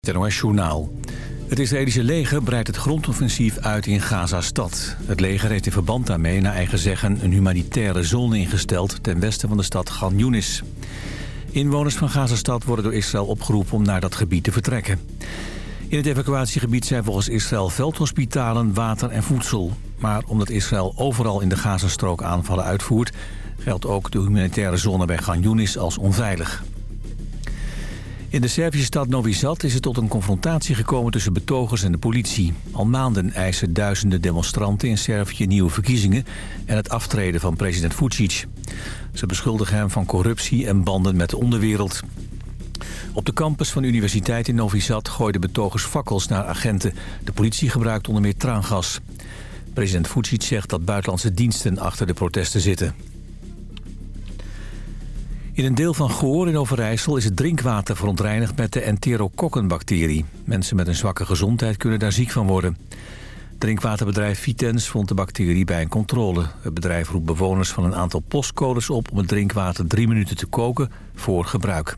Het Journaal. Het Israëlische leger breidt het grondoffensief uit in Gaza-stad. Het leger heeft in verband daarmee naar eigen zeggen een humanitaire zone ingesteld... ten westen van de stad Gan Yunis. Inwoners van Gaza-stad worden door Israël opgeroepen om naar dat gebied te vertrekken. In het evacuatiegebied zijn volgens Israël veldhospitalen, water en voedsel. Maar omdat Israël overal in de Gazastrook aanvallen uitvoert... geldt ook de humanitaire zone bij Gan Yunis als onveilig. In de Servische stad Novi Sad is het tot een confrontatie gekomen tussen betogers en de politie. Al maanden eisen duizenden demonstranten in Servië nieuwe verkiezingen en het aftreden van president Vucic. Ze beschuldigen hem van corruptie en banden met de onderwereld. Op de campus van de universiteit in Novi Sad gooiden betogers fakkels naar agenten. De politie gebruikt onder meer traangas. President Vucic zegt dat buitenlandse diensten achter de protesten zitten. In een deel van Goor in Overijssel is het drinkwater verontreinigd met de enterokokkenbacterie. Mensen met een zwakke gezondheid kunnen daar ziek van worden. Drinkwaterbedrijf Vitens vond de bacterie bij een controle. Het bedrijf roept bewoners van een aantal postcodes op om het drinkwater drie minuten te koken voor gebruik.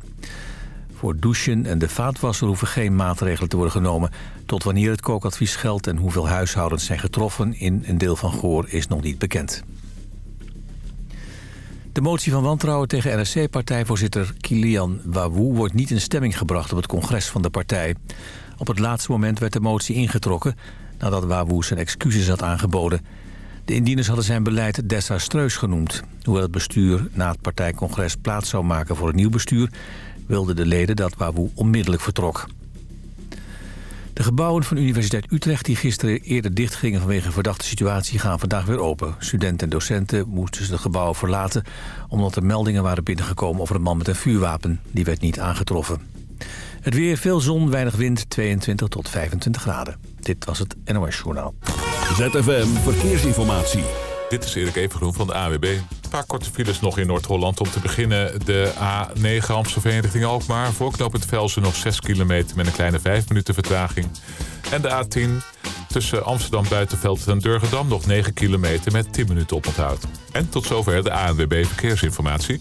Voor douchen en de vaatwasser hoeven geen maatregelen te worden genomen. Tot wanneer het kookadvies geldt en hoeveel huishoudens zijn getroffen in een deel van Goor is nog niet bekend. De motie van wantrouwen tegen NSC-partijvoorzitter Kilian Wawoe wordt niet in stemming gebracht op het congres van de partij. Op het laatste moment werd de motie ingetrokken nadat Wawoe zijn excuses had aangeboden. De indieners hadden zijn beleid desastreus genoemd. Hoewel het bestuur na het partijcongres plaats zou maken voor een nieuw bestuur... wilden de leden dat Wawoe onmiddellijk vertrok. De gebouwen van Universiteit Utrecht die gisteren eerder dichtgingen vanwege een verdachte situatie gaan vandaag weer open. Studenten en docenten moesten de gebouwen verlaten omdat er meldingen waren binnengekomen over een man met een vuurwapen. Die werd niet aangetroffen. Het weer, veel zon, weinig wind, 22 tot 25 graden. Dit was het NOS Journaal. ZFM Verkeersinformatie. Dit is Erik Evengroen van de AWB. Een paar korte files nog in Noord-Holland. Om te beginnen de A9 Amstelveen richting Alkmaar. Voor knooppunt Velsen nog 6 kilometer met een kleine 5 minuten vertraging. En de A10 tussen Amsterdam Buitenveld en Durgedam nog 9 kilometer met 10 minuten oponthoud. En tot zover de ANWB Verkeersinformatie.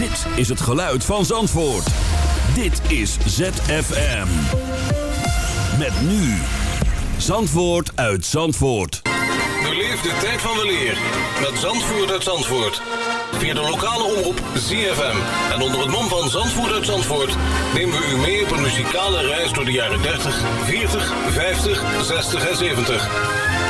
Dit is het geluid van Zandvoort. Dit is ZFM. Met nu. Zandvoort uit Zandvoort. Beleef de tijd van weleer met Zandvoort uit Zandvoort. Via de lokale omroep ZFM. En onder het mom van Zandvoort uit Zandvoort... nemen we u mee op een muzikale reis door de jaren 30, 40, 50, 60 en 70.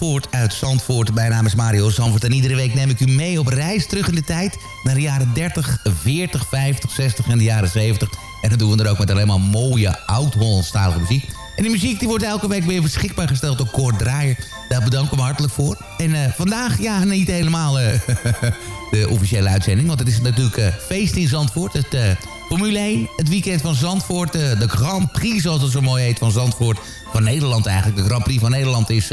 Zandvoort uit Zandvoort. Mijn naam is Mario Zandvoort en iedere week neem ik u mee op reis terug in de tijd... naar de jaren 30, 40, 50, 60 en de jaren 70. En dat doen we er ook met alleen maar mooie oud-Hollandstalige muziek. En die muziek die wordt elke week weer beschikbaar gesteld door Draaier. Daar bedanken we hartelijk voor. En uh, vandaag, ja, niet helemaal uh, de officiële uitzending... want het is natuurlijk uh, feest in Zandvoort. Het Formule 1, het weekend van Zandvoort. de Grand Prix, zoals het zo mooi heet, van Zandvoort. Van Nederland eigenlijk. De Grand Prix van Nederland is,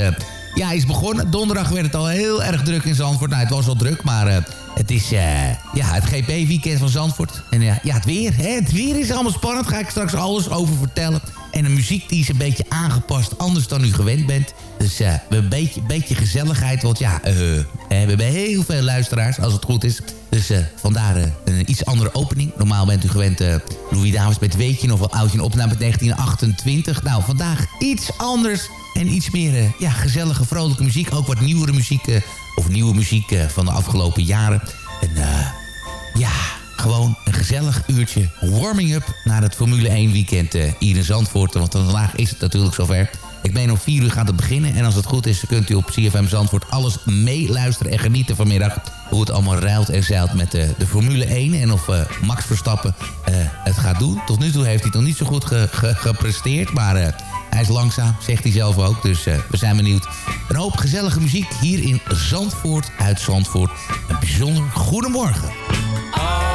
ja, is begonnen. Donderdag werd het al heel erg druk in Zandvoort. Nou, het was al druk, maar het is ja, het GP-weekend van Zandvoort. En ja, het weer, hè, het weer is allemaal spannend. Daar ga ik straks alles over vertellen. En de muziek die is een beetje aangepast, anders dan u gewend bent. Dus uh, een beetje, gezelligheid, want ja, we hebben heel veel luisteraars, als het goed is. Dus vandaar een iets andere opening. Normaal bent u gewend Louis Davis met Weetje, of wel oudje opname met 1928. Nou, vandaag iets anders en iets meer ja, gezellige, vrolijke muziek. Ook wat nieuwere muziek, of nieuwe muziek van de afgelopen jaren. En ja, gewoon een gezellig uurtje warming-up... naar het Formule 1 weekend hier in Zandvoort. Want vandaag is het natuurlijk zover. Ik meen om 4 uur gaat het beginnen. En als het goed is, kunt u op CFM Zandvoort alles meeluisteren en genieten vanmiddag. Hoe het allemaal ruilt en zeilt met de, de Formule 1. En of Max Verstappen het gaat doen. Tot nu toe heeft hij het nog niet zo goed ge, ge, gepresteerd. Maar hij is langzaam, zegt hij zelf ook. Dus we zijn benieuwd. Een hoop gezellige muziek hier in Zandvoort uit Zandvoort. Een bijzonder goedemorgen. zonnetje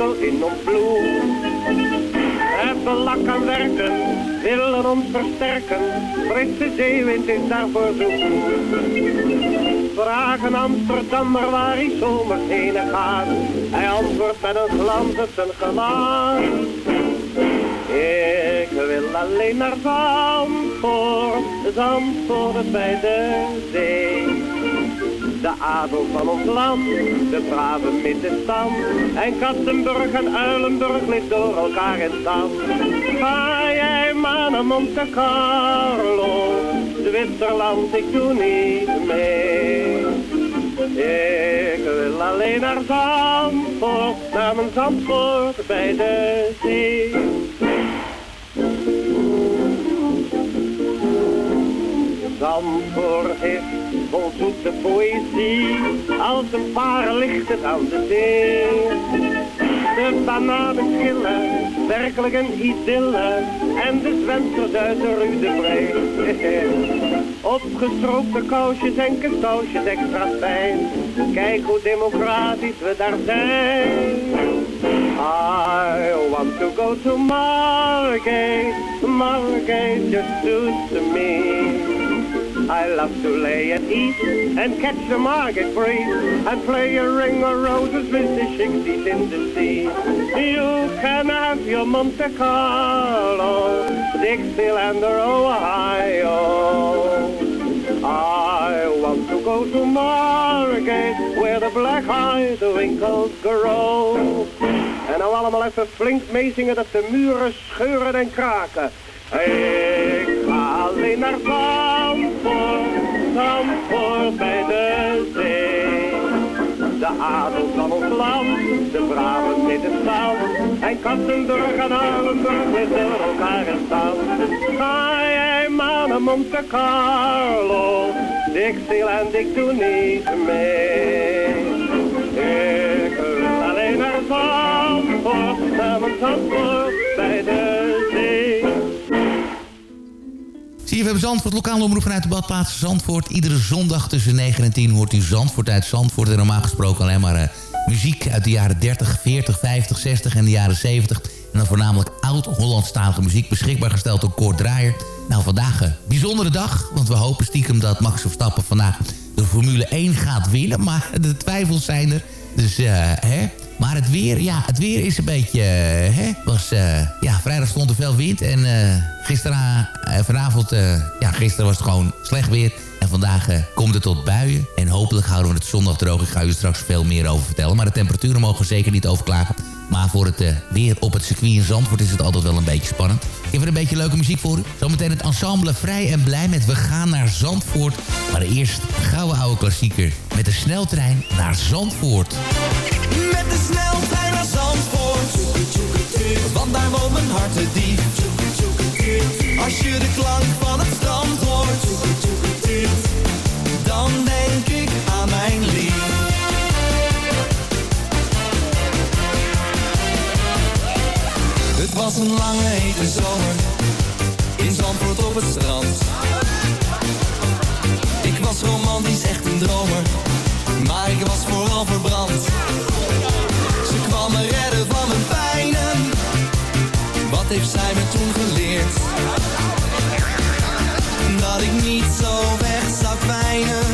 in ons bloed. Lak aan werken, willen ons versterken, Britse zeewind is daarvoor zo. Vragen Amsterdammer waar hij zomers heen gaat, hij antwoordt met een glans op zijn gelaat. Ik wil alleen naar Zandvoort, Zandvoort bij de zee. De adel van ons land, de brave middenstand. En Kattenburg en Uilenburg ligt door elkaar in stand. Ga jij maar naar Monte Carlo, Zwitserland, ik doe niet mee. Ik wil alleen naar Zandvoort, naar mijn Zandvoort bij de zee. Zandvoort is vol zoete poëzie, als een paar het aan de zee. De bananen schillen, werkelijk een idylle, en de zwemsters uit de Rudebrei. Opgestroopte kousjes en katoosjes extra fijn, kijk hoe democratisch we daar zijn. I want to go to Margate, Margate just suits me. I love to lay at ease and catch the market breeze and play a ring of roses with the shixties in the sea. You can have your Monte Carlo, Dixieland or Ohio. I want to go to Margate, where the black-eyed winkels grow. En nou allemaal even flink meezingen dat de muren scheuren en kraken. Ik ga alleen naar Zandvoort bij de zee. De adel van ons land, de braven middenstand. En Kattenburg en Alenburg liggen elkaar in stand. Ga jij maar naar Monte Carlo, Dixieland, ik doe niet mee. Ik wil alleen naar Zandvoort, naar mijn Zandvoort bij de CFM Zandvoort, lokale omroep vanuit de badplaats Zandvoort. Iedere zondag tussen 9 en 10 hoort u Zandvoort uit Zandvoort. En normaal gesproken alleen maar uh, muziek uit de jaren 30, 40, 50, 60 en de jaren 70. En dan voornamelijk oud-Hollandstalige muziek beschikbaar gesteld door Kort Draaier. Nou, vandaag een bijzondere dag, want we hopen stiekem dat Max Verstappen vandaag de Formule 1 gaat winnen. Maar de twijfels zijn er. Dus, uh, hè, maar het weer, ja, het weer is een beetje, uh, hè, was, uh, ja, vrijdag stond er veel wind en uh, gisteren, vanavond, ja, gisteren was het gewoon slecht weer. En vandaag komt het tot buien en hopelijk houden we het zondag droog. Ik ga u straks veel meer over vertellen, maar de temperaturen mogen zeker niet overklagen. Maar voor het weer op het circuit in Zandvoort is het altijd wel een beetje spannend. Heb een beetje leuke muziek voor u. Zometeen het ensemble Vrij en Blij met We gaan naar Zandvoort. Maar eerst gouden oude klassieker met de sneltrein naar Zandvoort. Met de sneltrein naar Zandvoort. Want daar woont mijn hart te diep. Als je de klank van het strand hoort. Dan denk ik aan mijn lief. Het was een lange hete zomer. In Zandvoort op het strand. Ik was romantisch echt een dromer. Maar ik was vooral verbrand. Heeft zij me toen geleerd? Dat ik niet zo weg zou pijnen.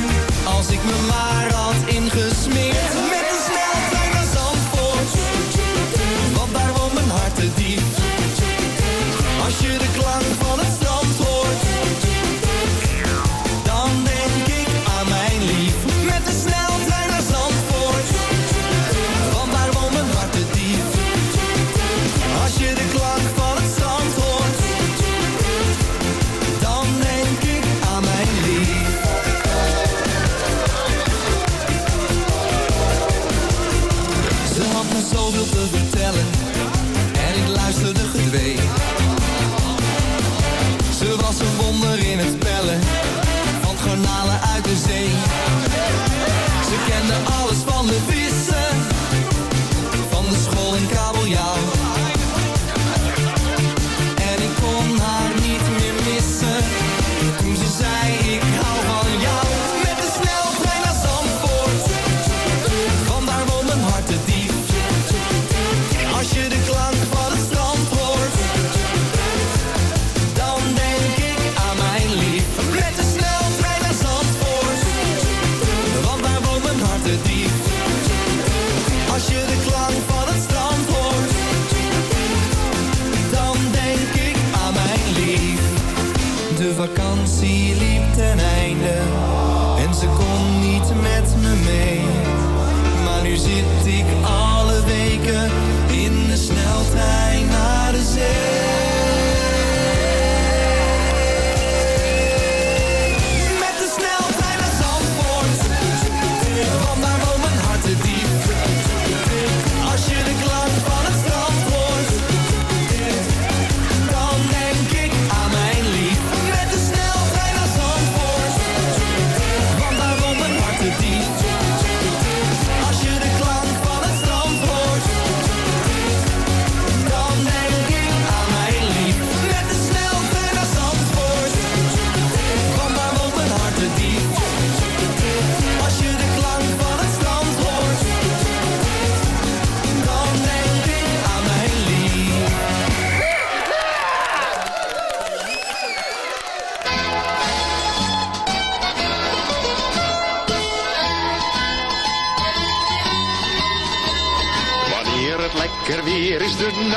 Als ik me maar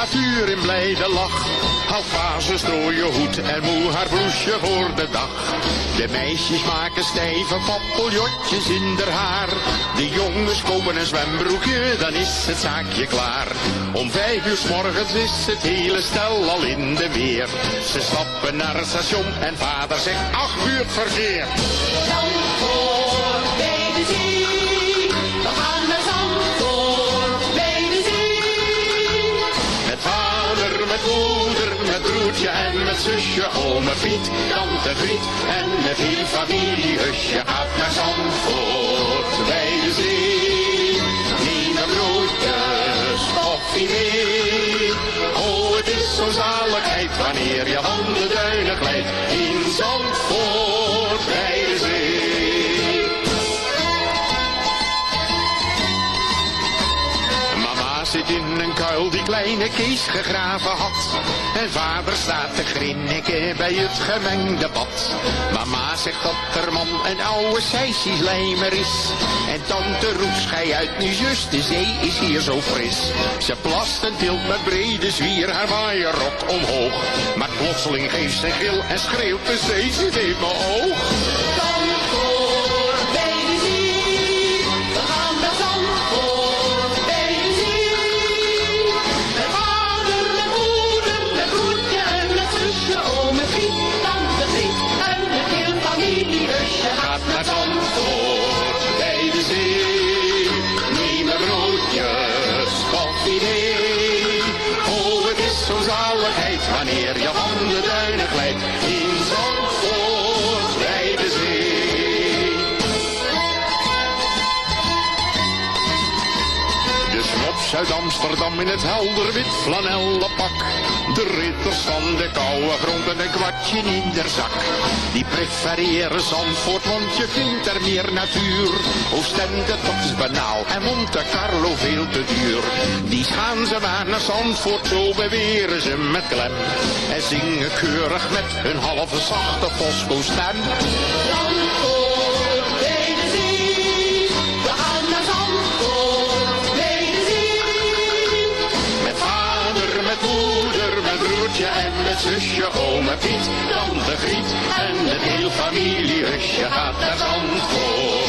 natuur in blijde lach. Haal vazen, strooi je hoed en moe haar bloesje voor de dag. De meisjes maken stijve papiljontjes in haar haar. De jongens kopen een zwembroekje, dan is het zaakje klaar. Om vijf uur s morgens is het hele stel al in de weer. Ze stappen naar het station en vader zegt, ach, uur verkeer. Zusje, ome Piet, tante Griet en met heel familiehusje gaat naar Zandvoort bij de zee. Neem broodjes, koffie mee. Oh, het is zo'n zaligheid wanneer je van de duinen glijdt in Zandvoort kleine Kees gegraven had. En vader staat te grinniken bij het gemengde bad. Mama zegt dat haar man een oude sijsieslijmer is. En tante roept schei uit, nu zus, de zee is hier zo fris. Ze plast en tilt met brede zwier haar waaierrok omhoog. Maar plotseling geeft ze gil en schreeuwt, de zee zit in mijn oog. De snops uit Amsterdam in het helder wit flanellen pak. De ridders van de koude grond en een kwartje in der zak. Die prefereren Zandvoort, want je vindt er meer natuur. Oostende, is banaal en Monte Carlo veel te duur. Die gaan ze maar naar Zandvoort, zo beweren ze met klem. En zingen keurig met hun halve zachte Fosco-stem. Zandvoort met zusje, ome Piet, tante Griet en het heel familiehusje gaat naar Zandvoort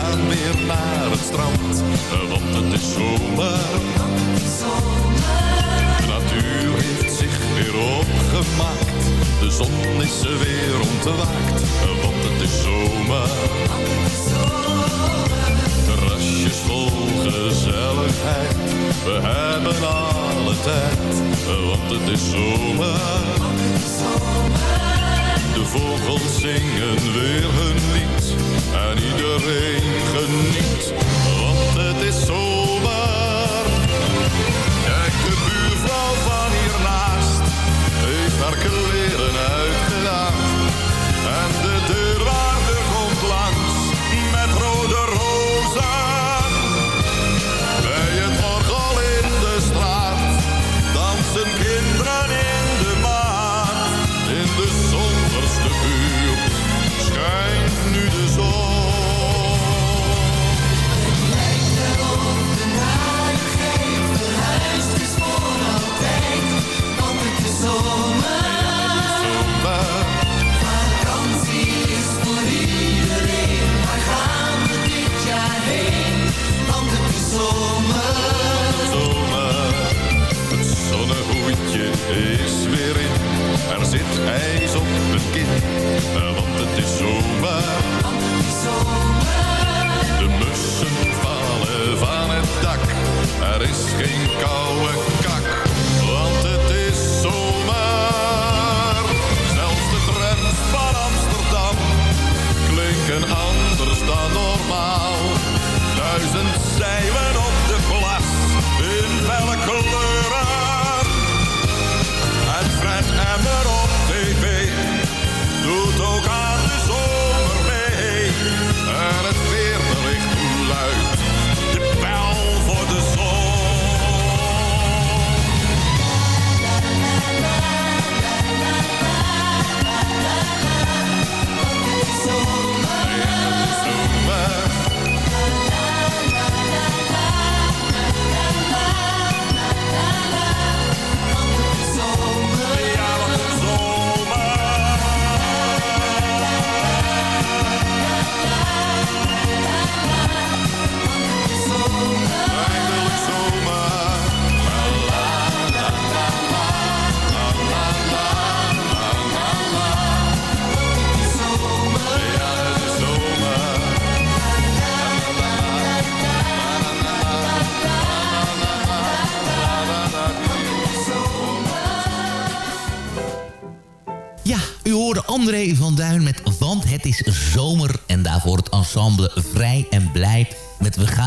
gaan weer naar het strand, want het is zomer. De natuur heeft zich weer opgemaakt. De zon is er weer ontwaakt, want het is zomer. Terrasjes vol gezelligheid, we hebben alle tijd, want het is zomer. Vogels zingen weer hun lied en iedereen geniet, want het is zomer. Kijk, de buurvrouw van hiernaast heeft haar kleren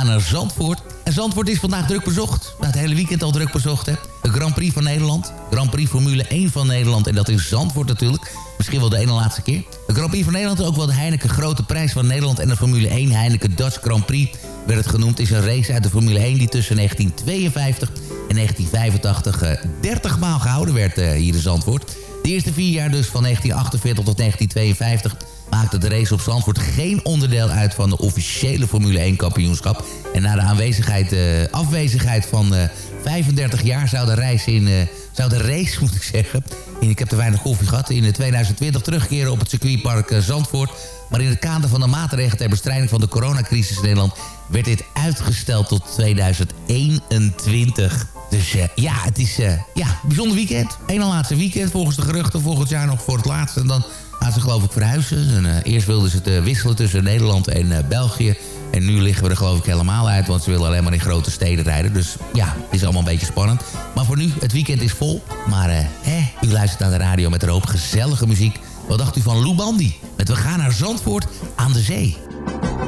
naar Zandvoort. En Zandvoort is vandaag druk bezocht. Nou, het hele weekend al druk bezocht, hè. De Grand Prix van Nederland. Grand Prix Formule 1 van Nederland. En dat is Zandvoort natuurlijk. Misschien wel de ene laatste keer. De Grand Prix van Nederland ook wel de Heineken Grote Prijs van Nederland... en de Formule 1 Heineken Dutch Grand Prix werd het genoemd. is een race uit de Formule 1 die tussen 1952 en 1985... eh, 30 maal gehouden werd eh, hier in Zandvoort. De eerste vier jaar dus van 1948 tot 1952 maakte de race op Zandvoort geen onderdeel uit van de officiële Formule 1 kampioenschap. En na de aanwezigheid, eh, afwezigheid van eh, 35 jaar zou de, reis in, eh, zou de race, moet ik zeggen, en ik heb te weinig koffie gehad, in 2020 terugkeren op het circuitpark eh, Zandvoort. Maar in het kader van de maatregelen ter bestrijding van de coronacrisis in Nederland werd dit uitgesteld tot 2021. Dus eh, ja, het is eh, ja, een bijzonder weekend. Eén laatste weekend volgens de geruchten. Volgend jaar nog voor het laatste. En dan gaan ze geloof ik verhuizen. En, eh, eerst wilden ze het eh, wisselen tussen Nederland en eh, België. En nu liggen we er geloof ik helemaal uit. Want ze willen alleen maar in grote steden rijden. Dus ja, het is allemaal een beetje spannend. Maar voor nu, het weekend is vol. Maar hè, u luistert naar de radio met een hoop gezellige muziek. Wat dacht u van Lou Bandy? Met We gaan naar Zandvoort aan de zee.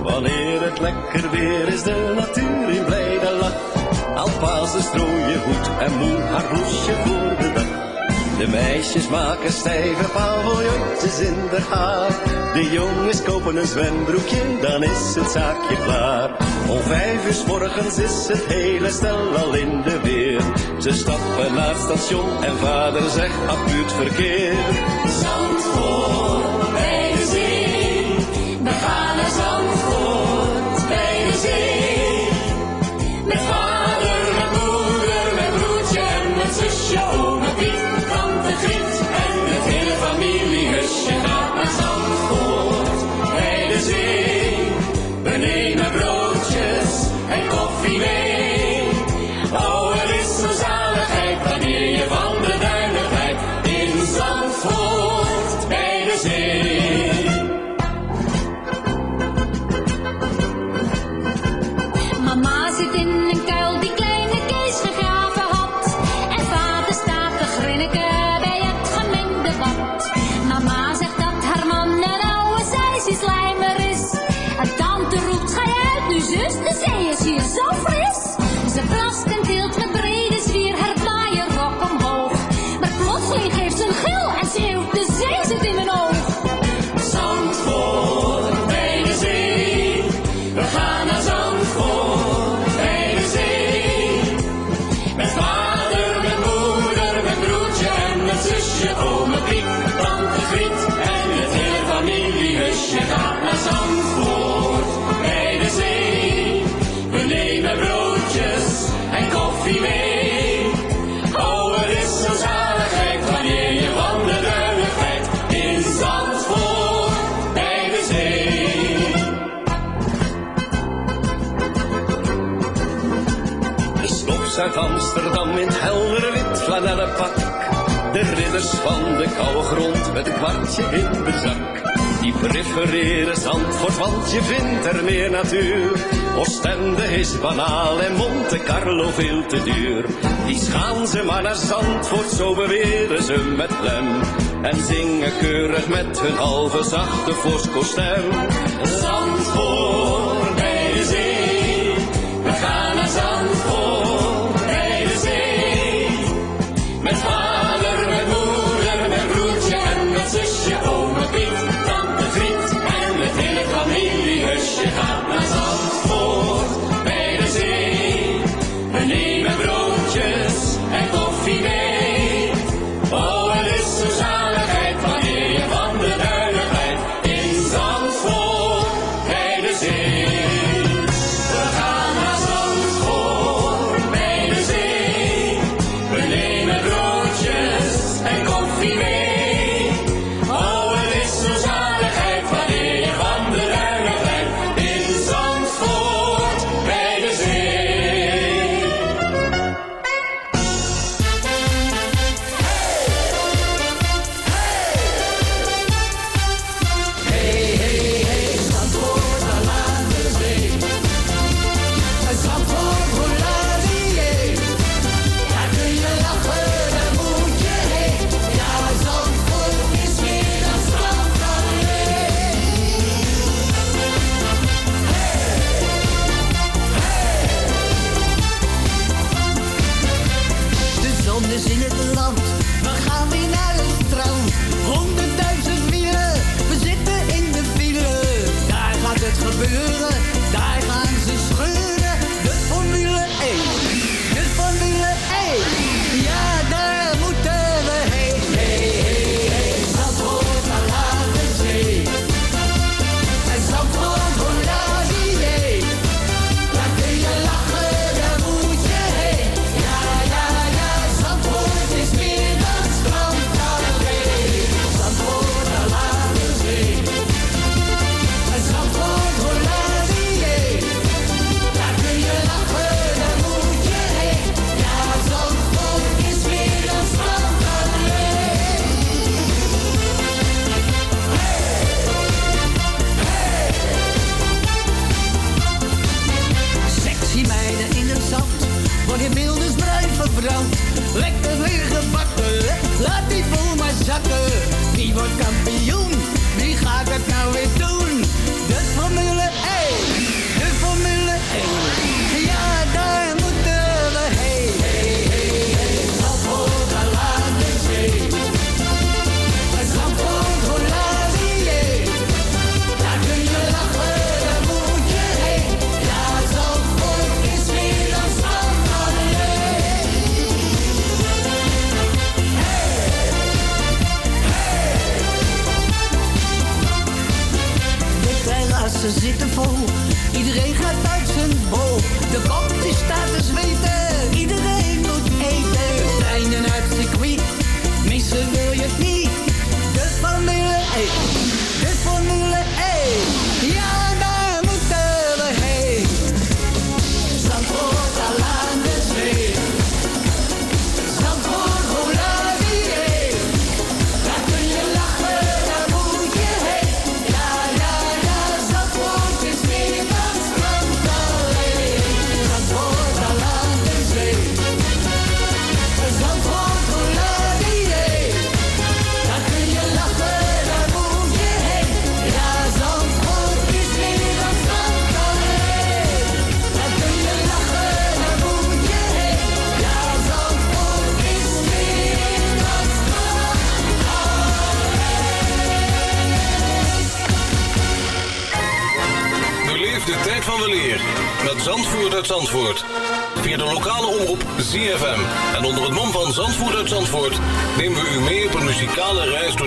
Wanneer het lekker weer is, de natuur in blijde lach. Alpazen strooien goed en moe haar bloesje voor de dag. De meisjes maken stijve in de haar. De jongens kopen een zwembroekje, dan is het zaakje klaar. Om vijf uur morgens is het hele stel al in de weer. Ze stappen naar het station en vader zegt acuut verkeer. Zandvoort bij de zee. We gaan naar Zandvoort bij de zee. i'm Oh, jongens uit Amsterdam in het heldere wit flanellen pak. De ridders van de koude grond met een kwartje in de zak. Die prefereren Zandvoort, want je vindt er meer natuur. Oostende is banaal en Monte Carlo veel te duur. Die schaan ze maar naar Zandvoort, zo beweren ze met lem. En zingen keurig met hun halve zachte voorskostem. Zandvoort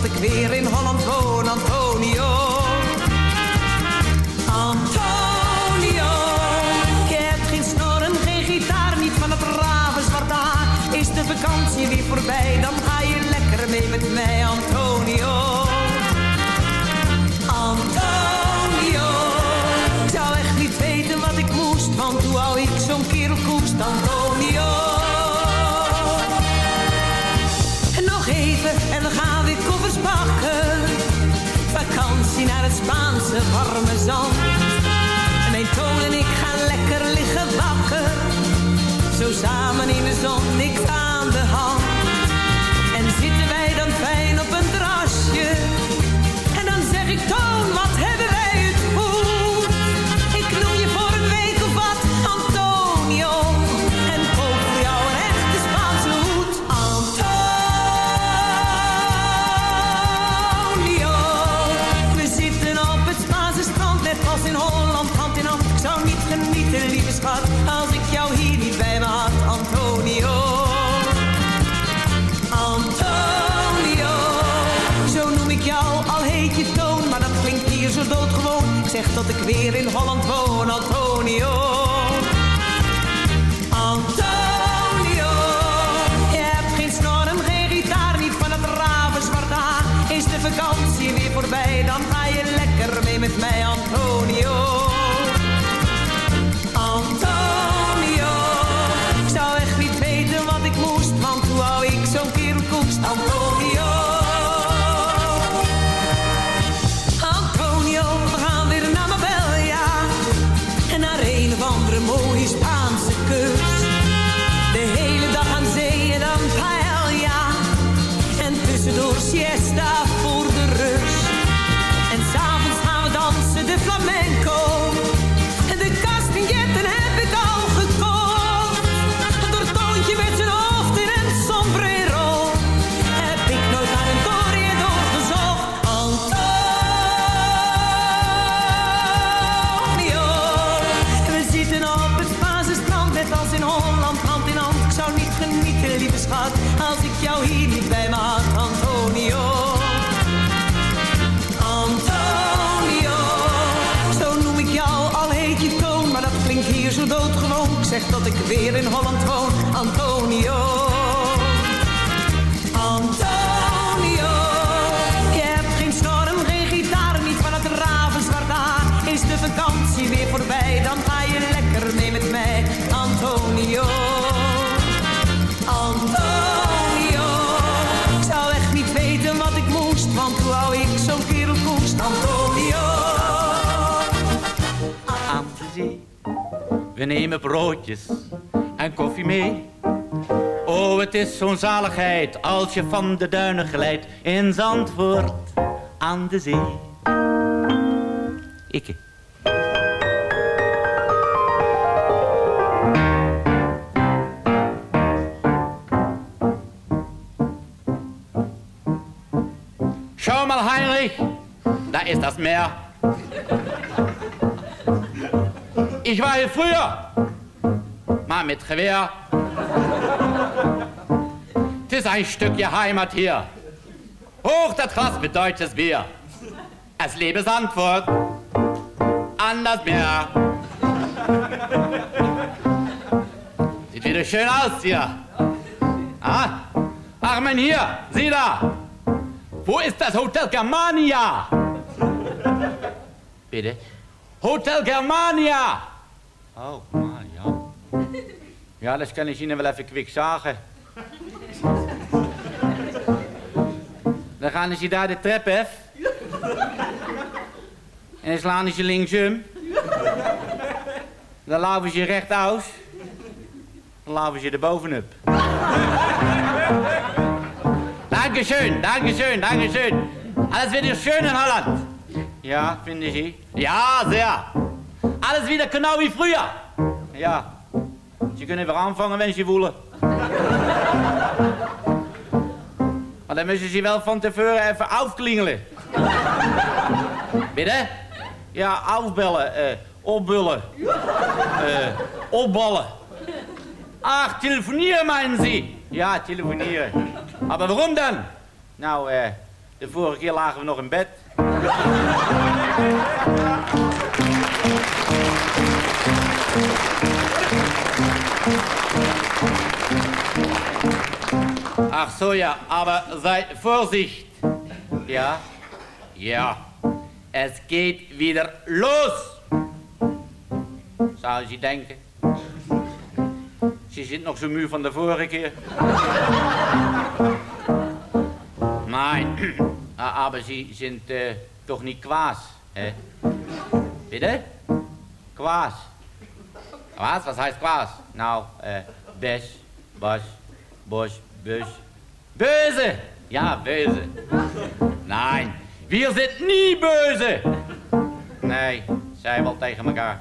Dat ik weer in Holland woon, Antonio. Antonio, ik heb geen snorren, geen gitaar, niet van het raven zwart. Is de vakantie weer voorbij, dan ga je lekker mee met mij, Antonio. Spaanse warme zand. En toon en ik gaan lekker liggen wakker. Zo samen in de zon, niks weer in Holland weer in Holland woon, Antonio. Antonio, je hebt geen snorren, geen gitaar, niet van het raven zwart haar. Is de vakantie weer voorbij, dan ga je lekker mee met mij, Antonio. Antonio, ik zou echt niet weten wat ik moest, want hoe hou ik zo'n kerel koest, Antonio. aan de zee. We nemen broodjes mee. Oh, het is zo'n zaligheid als je van de duinen glijdt in Zandvoort aan de zee. Ikke. Schau mal, Heinrich, da ist das Meer. Ich war hier früher mal mit. Es ist ein Stückchen Heimat hier. Hoch das Glas mit deutsches Bier. Es lebe Sandfurt an das Meer. Sieht wieder schön aus hier. Ah, ach, mein hier, sieh da. Wo ist das Hotel Germania? Bitte? Hotel Germania! Oh, ja. Das kann ich Ihnen wel even quick sagen. Dan gaan ze daar de trap af. En dan slaan ze linksum. Dan laufen ze rechtouts. Dan laufen ze er bovenop. Dankeschön, dankeschön, dankeschön. Alles wieder schön in Holland. Ja, finden Sie? Ja, sehr. Alles wieder genau wie früher. Ja. Sie kunnen weer aanvangen, wenn Sie willen. Maar dan moeten ze wel van tevoren even afklingelen. Binnen? Ja, afbellen, eh, opbullen, eh, opballen. Ach, telefonieren meinen Sie? Ja, telefonieren. Maar waarom dan? Nou, eh, de vorige keer lagen we nog in bed. Ach so, ja, aber seid Vorsicht. Ja? Ja. Es geht wieder los. Zou je denken? Ze zit nog zo muur van de vorige keer. Nein, Ah, aber sie sind äh, doch nicht Quas, hä? Bitte? Quas. Was? Was heißt Quas? Nou, äh, Besch, Bosch, Bosch, Bösch. Böse! Ja, böse. Nein, wir sind nie böse. Nee, zij wel tegen elkaar.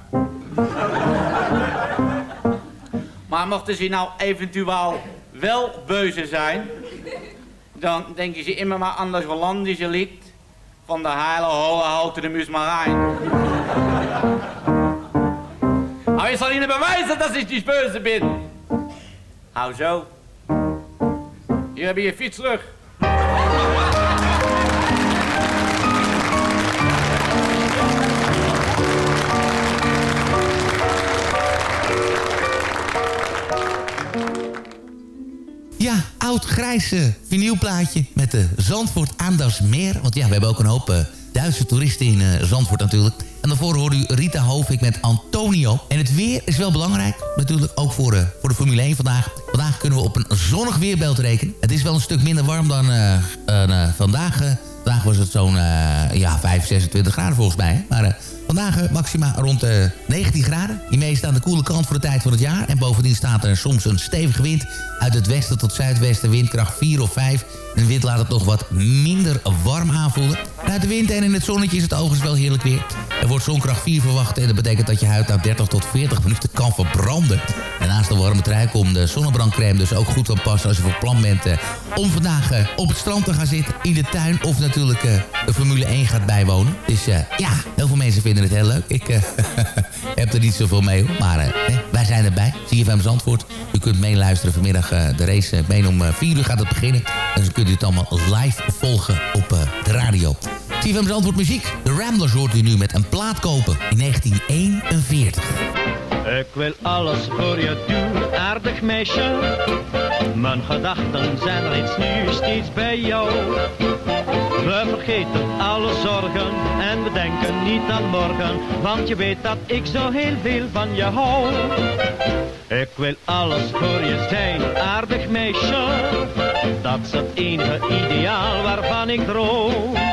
Maar mochten ze nou eventueel wel beuze zijn, dan denken ze immer maar aan dat Hollandische lied van de heile holle houten de Musmarijn. Ik zal Ihnen bewijzen dat ik niet böse. Hou zo. Hier heb je je fiets terug. Ja, oud grijze vinylplaatje met de Zandvoort Aandachtsmeer. Want ja, we hebben ook een hoop eh, Duitse toeristen in eh, Zandvoort natuurlijk. En daarvoor hoorde u Rita Hovik met Antonio. En het weer is wel belangrijk, natuurlijk ook voor, eh, voor de Formule 1 vandaag. Vandaag kunnen we op een zonnig weerbeeld rekenen. Het is wel een stuk minder warm dan eh, vandaag. vandaag was het zo'n ja, 5, 26 graden volgens mij. Maar vandaag maxima rond de 19 graden. Hiermee staat de koele kant voor de tijd van het jaar. En bovendien staat er soms een stevige wind uit het westen tot zuidwesten. Windkracht 4 of 5. De wind laat het nog wat minder warm aanvoelen. Uit de wind en in het zonnetje is het overigens wel heerlijk weer. Er wordt zonkracht 4 verwacht en dat betekent dat je huid na 30 tot 40 minuten kan verbranden. En naast de warme trui komt de zonnebrandcrème dus ook goed van pas als je van plan bent eh, om vandaag eh, op het strand te gaan zitten, in de tuin of natuurlijk eh, de Formule 1 gaat bijwonen. Dus ja, heel veel mensen vinden het heel leuk. Ik heb er niet zoveel mee hoor, maar wij zijn erbij. CFM Zandvoort. U kunt meeluisteren vanmiddag de race. Meen om eh, 4 uur gaat het beginnen. Kunt u het allemaal live volgen op eh, de radio. CFM Zandvoort muziek. De Ramblers hoort u nu met een plaat kopen in 1941. Ik wil alles voor je doen, aardig meisje. Mijn gedachten zijn reeds nu steeds bij jou. We vergeten alle zorgen en we denken niet aan morgen. Want je weet dat ik zo heel veel van je hou. Ik wil alles voor je zijn, aardig meisje. Dat is het enige ideaal waarvan ik droom.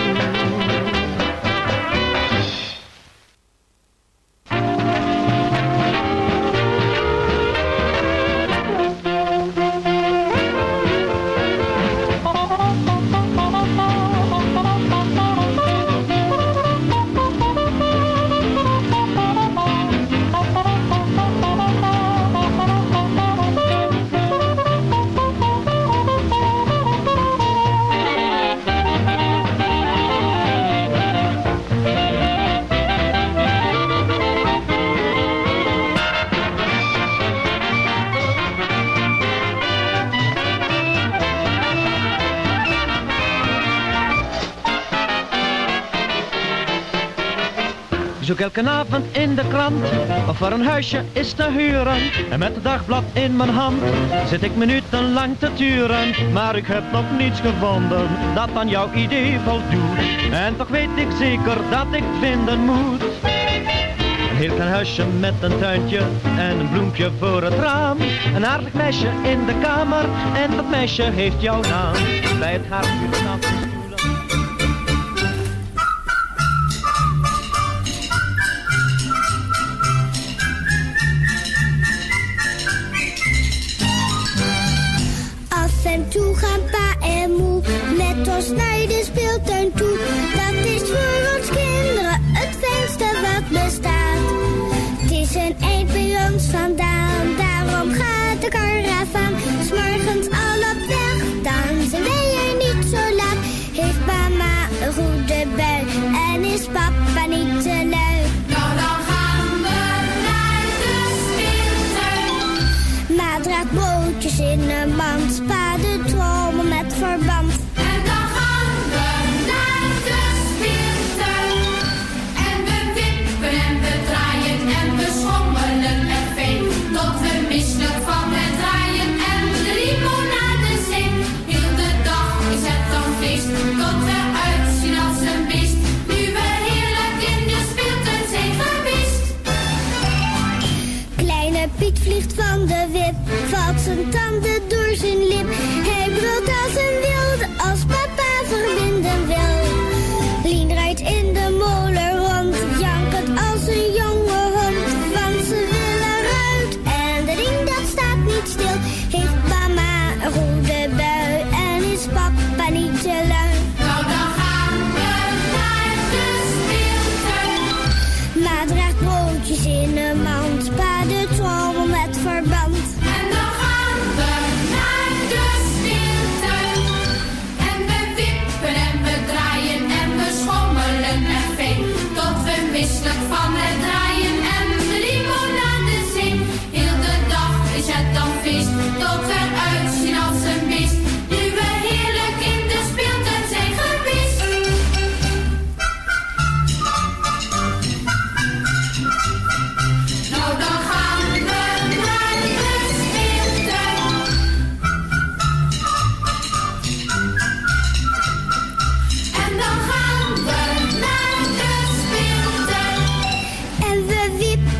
Elke avond in de krant of er een huisje is te huren. En met het dagblad in mijn hand zit ik minutenlang te turen. Maar ik heb nog niets gevonden dat aan jouw idee voldoet. En toch weet ik zeker dat ik vinden moet. Een heel klein huisje met een tuintje en een bloempje voor het raam. Een aardig meisje in de kamer en dat meisje heeft jouw naam. Bij het haardvuur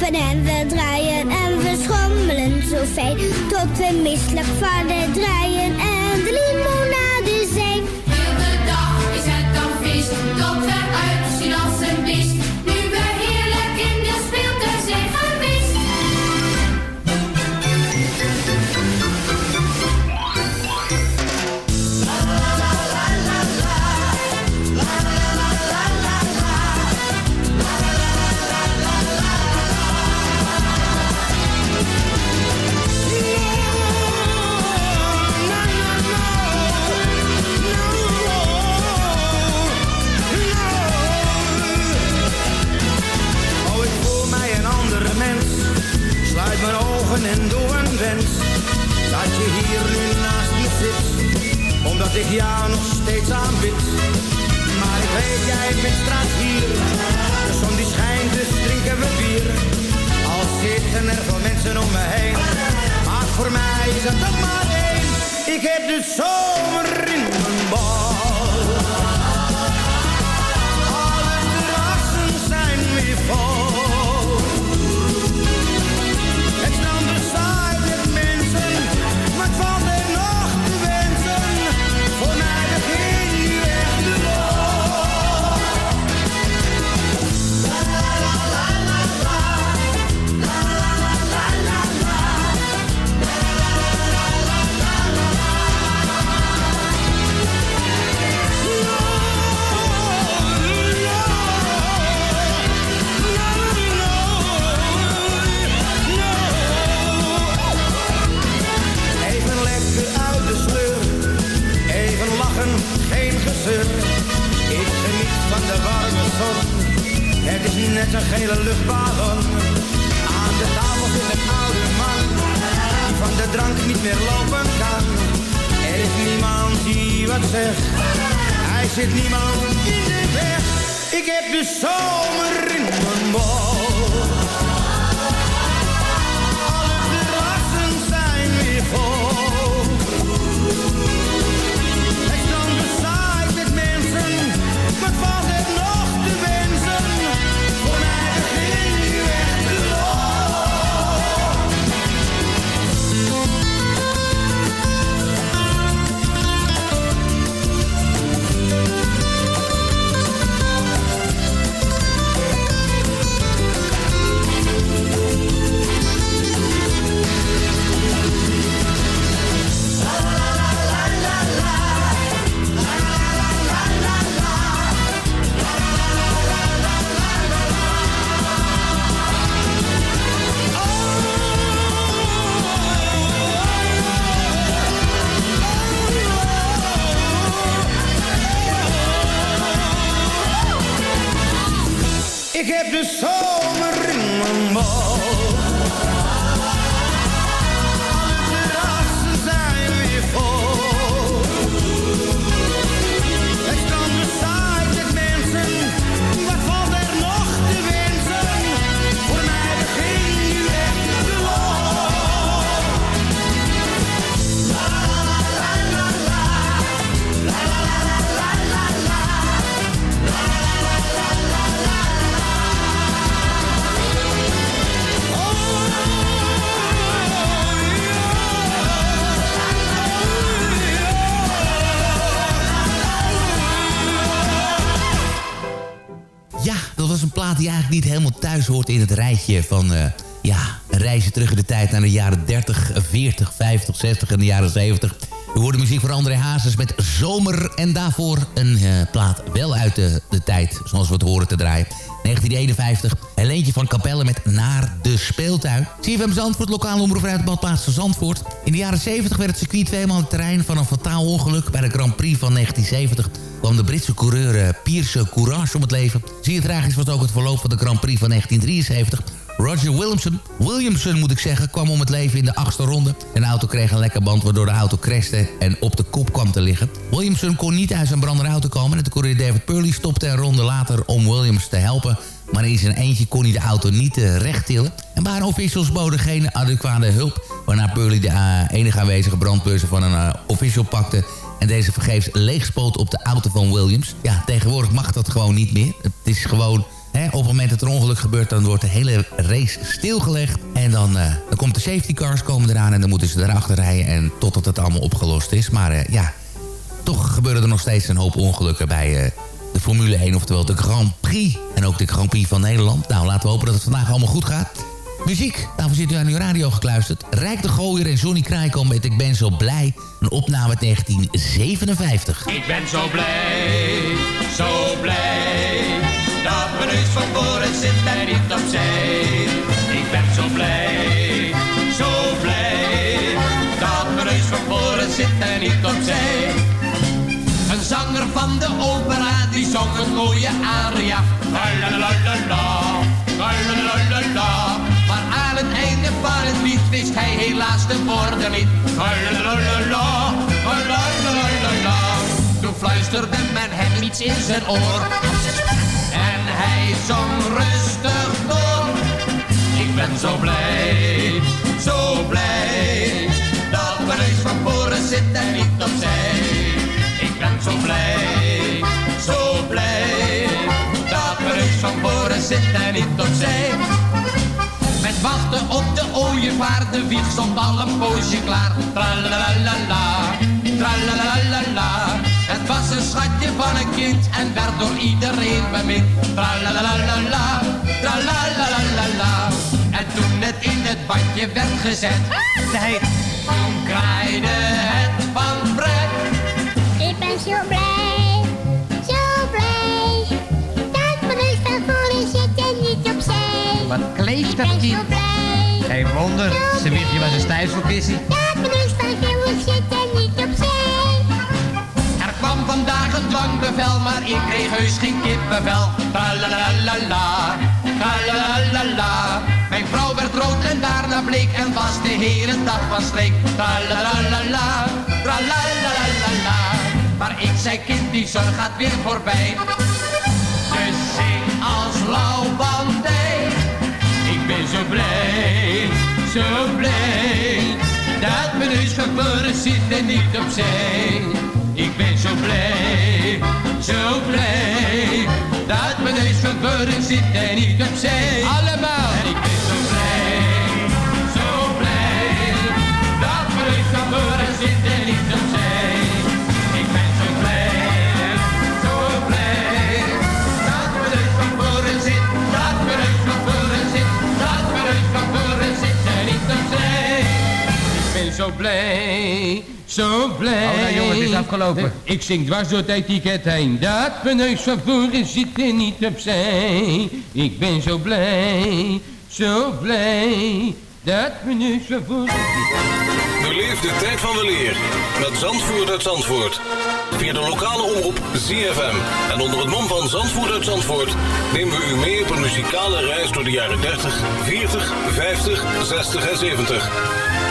en we draaien en we schommelen zo fijn. Tot we misselijk van het draaien en de limonade zijn. Heel de dag is het dan feest, tot we uitzien als een beest. Omdat ik jou nog steeds aanbid. Maar ik weet, jij bent straks hier. De zon die schijnt, dus drinken we bier. Al zitten er veel mensen om me heen. Maar voor mij is het toch maar één. Ik heb de zomer in net een gele luchtballon. Aan de tafel zit een oude man, die van de drank niet meer lopen kan. Er is niemand die wat zegt, hij zit niemand in de weg. Ik heb de zomer in mijn bol. I up the song. Die eigenlijk niet helemaal thuis hoort in het rijtje van... eh, ja, reisje terug in de tijd naar de jaren 30, 40, 50, 60 en de jaren 70. We hoorden muziek van André Hazes met Zomer. En daarvoor een eh, plaat wel uit de, de tijd, zoals we het horen te draaien. 1951, Helentje van Capelle met Naar de Speeltuin. CFM Zandvoort, lokale omroep uit badplaats van Zandvoort. In de jaren 70 werd het circuit tweemaal het terrein van een fataal ongeluk... bij de Grand Prix van 1970 kwam de Britse coureur eh, Pierce Courage om het leven. Zeer tragisch was ook het verloop van de Grand Prix van 1973... Roger Williamson, Williamson moet ik zeggen, kwam om het leven in de achtste ronde. Een auto kreeg een lekke band waardoor de auto crashte en op de kop kwam te liggen. Williamson kon niet uit zijn brandende auto komen en de coureur David Purley stopte een ronde later om Williams te helpen. Maar in zijn eentje kon hij de auto niet uh, recht tillen. En waren officials boden geen adequate hulp. Waarna Purley de uh, enige aanwezige brandbeuzen van een official pakte en deze vergeefs leegspoot op de auto van Williams. Ja, tegenwoordig mag dat gewoon niet meer. Het is gewoon... Op het moment dat er ongeluk gebeurt, dan wordt de hele race stilgelegd. En dan, uh, dan komt de safety cars komen eraan en dan moeten ze erachter rijden. En totdat het allemaal opgelost is. Maar uh, ja, toch gebeuren er nog steeds een hoop ongelukken bij uh, de Formule 1. Oftewel de Grand Prix. En ook de Grand Prix van Nederland. Nou, laten we hopen dat het vandaag allemaal goed gaat. Muziek, daarvoor zit u aan uw radio gekluisterd. Rijk de Gooier en Johnny Krijkom met Ik ben zo blij. Een opname uit 1957. Ik ben zo blij, zo blij. Dat mijn neus van voren zit en niet opzij. Ik ben zo blij, zo blij. Dat mijn neus van voren zit en niet opzij. Een zanger van de opera die zong een mooie aria. Het einde van het lied wist hij helaas de woorden niet. Toen fluisterde men hem iets in zijn oor. En hij zong rustig door. Ik ben zo blij, zo blij. Dat mijn neus van voren zit en niet opzij. Ik ben zo blij, zo blij. Dat mijn neus van voren zit en niet opzij. Met wachten op de ooievaar, de wieg stond al een poosje klaar. Tralalalala, tralalalala. Het was een schatje van een kind en werd door iedereen bemind. Tralalalala, tralalalala. En toen het in het badje werd gezet, zei toen kraaide het Wat kleeft dat kind? Geen wonder, ze wiegt je was een stijfselkissie. dat mijn neus van zit en niet opzij. Er kwam vandaag een dwangbevel, maar ik kreeg heus geen kippenvel. Tralalalala, Tralalala. Mijn vrouw werd rood en daarna bleek en was de hele dag van streek. Tralalala, tralalalala. Maar ik zei kind, die zon gaat weer voorbij. Dus zing als lauwbandij. Zo blij, zo blij. Dat mijn neus geboren zit en niet opzij. Ik ben zo blij, zo blij. Dat mijn neus geboren zit en niet opzij. Allemaal. Zo blij. Oh, nou, jongen, het is afgelopen. Ik zing dwars door het etiket heen. Dat mijn neus van voren zit er niet opzij. Ik ben zo blij, zo blij. Dat mijn neus van voren zit. Beleef de tijd van de leer met Zandvoort uit Zandvoort. Via de lokale omroep ZFM. En onder het mom van Zandvoort uit Zandvoort nemen we u mee op een muzikale reis door de jaren 30, 40, 50, 60 en 70.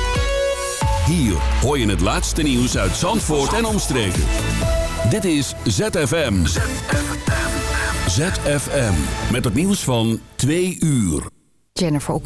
Hier hoor je het laatste nieuws uit Zandvoort en omstreken. Dit is ZFM. ZFM. Met het nieuws van 2 uur. Jennifer